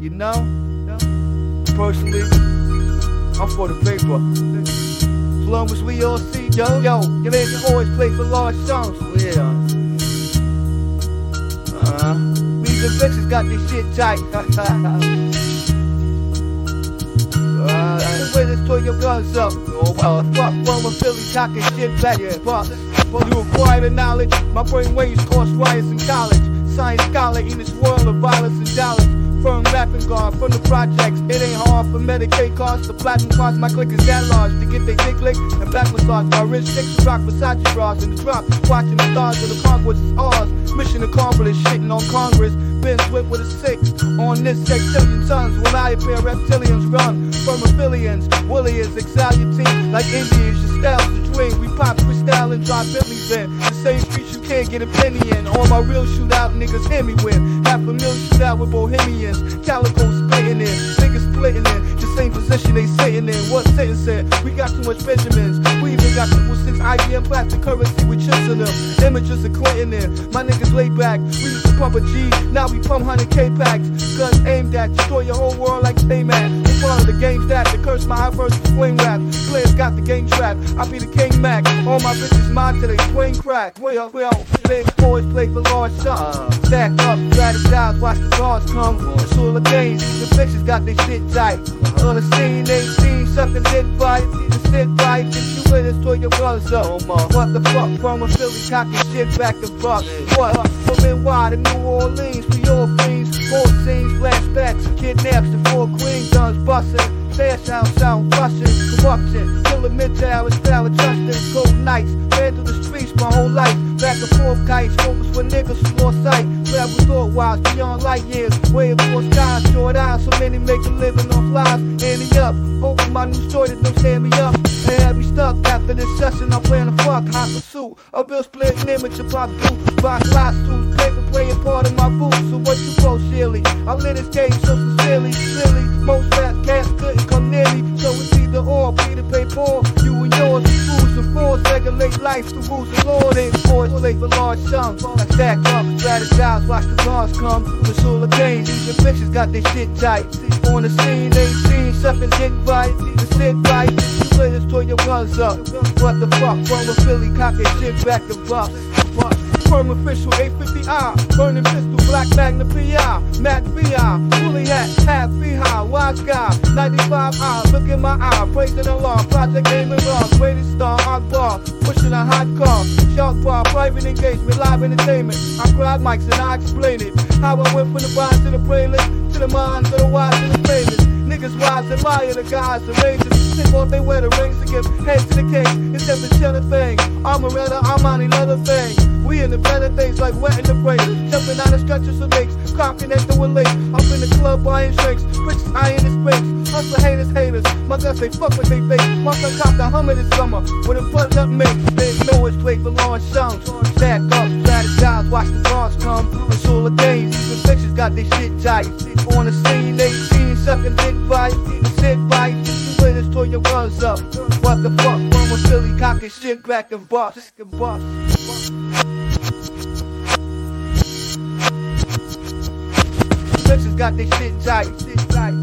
You know? Personally, I'm for the paper. As long as we all see, yo, yo, your man can always play for large songs. Yeah. Uh-huh. Me the bitches got this shit tight. Uh, the way this toy your guns up. Oh, well, fuck, one with Philly talking shit back. Yeah, fuck. For you acquire the knowledge, my brain waves cause riots in college. Science scholar in this world of violence and dollars. Firm rapping guard from the projects. It ain't hard for Medicaid costs. The platinum costs my click is that large to get they dick licked and back massage. My rich chicks rock Versace bras in the drop. Watching the stars of the Congress is ours. Mission accomplished, shitting on Congress. Ben Swift with a six on this sextillion tons. When I appear, reptilians run affiliates. Williams excel your team like Indians. Style's the dream. We pop freestyle and drop Bentleys in. The same streets you can't get a penny in. All my real shootout niggas hear me. Half a million shootout with Bohemians. Calico splitting in. Niggas splitting in. The same position they sitting in. What sentence said? We got too much Benjamins. We even got triple six IBM plastic currency with chips in them. Images of Clinton in. My niggas lay back. We used to pump a G. Now we pump 100K packs. Guns aimed at. Destroy your whole world like stay mad. We follow the game that. The curse my versus swing rap. Got the game trapped. I be the king Mac. All my bitches mine till they swing crack. We up, we out. Big boys play for large sums. Stack up, strategize, watch the cars come. It's all the games. The bitches got their shit tight. On the scene, they seen sucking dick fight. The shit fight. If you with us, throw your guns up. What the fuck from a Philly cocking shit back to buck? What? From NY to New Orleans, for your fiends. More scenes, flashbacks, kidnaps, the four queens, guns busting. Fair sound, sound rushing, corruption, killing midtown, it's power trusting, cold nights, ran through the streets my whole life, back and forth kites, focus for niggas who lost sight, travel thought wise, beyond light years, way across skies, short eyes, so many make a living on flies, ending up, hoping my new story that don't stand me up, and have me stuck after this session, I'm playing a fuck, hot pursuit, a bill split image of pop blue, box lawsuits, paper playing part of my boots, so what you post, silly? I lit this game so sincerely, silly, most fat cats couldn't come near me, so it's either or, Peter pay for. You and yours, fools and force, regulate life, the rules of law, they enforce, play for large sums, I stack up, strategize, watch the cars come, with all the pain, these bitches got their shit tight, on the scene, they seen, sucking dick right, the shit right, you players tore your guns up, what the fuck, from a Philly, cocking shit back and buff, Firm official 850i, burning pistol, black magna PI, Mac VI, fully hat, half high, wise guy, 95i, look in my eye, praising the law, project aiming wrong, greatest star, Akbar, pushing a hot car, shark bar, private engagement, live entertainment, I grab mics and I explain it, how I went from the blind to the playlist, to the minds of the wise the famous, admire the guys, the rangers, think off they wear the rings to give head to the king, it's just a chilling thing, I'm a redder, I'm on another thing, we in the better things like wet in the brain. Jumping out of stretchers of lakes, cocking at the lake. Up in the club buying drinks, bitches eyeing his face. Hustle haters, haters. My guns they fuck what they face. My son copped a hummer this summer with a butt up mix. They know it's play for large sums. Stack up, strategize, watch the cars come. It's all the days, these bitches got their shit tight. On the scene, they sucking dick with us, tore your guns up. What the fuck, from a Philly cocking shit back and bust. And bust. bitches got their shit tight. Shit tight.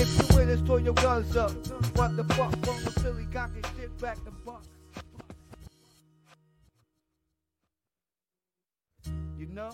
If you with us, throw your guns up. What the fuck, from the Philly cocking shit back the buck. You know?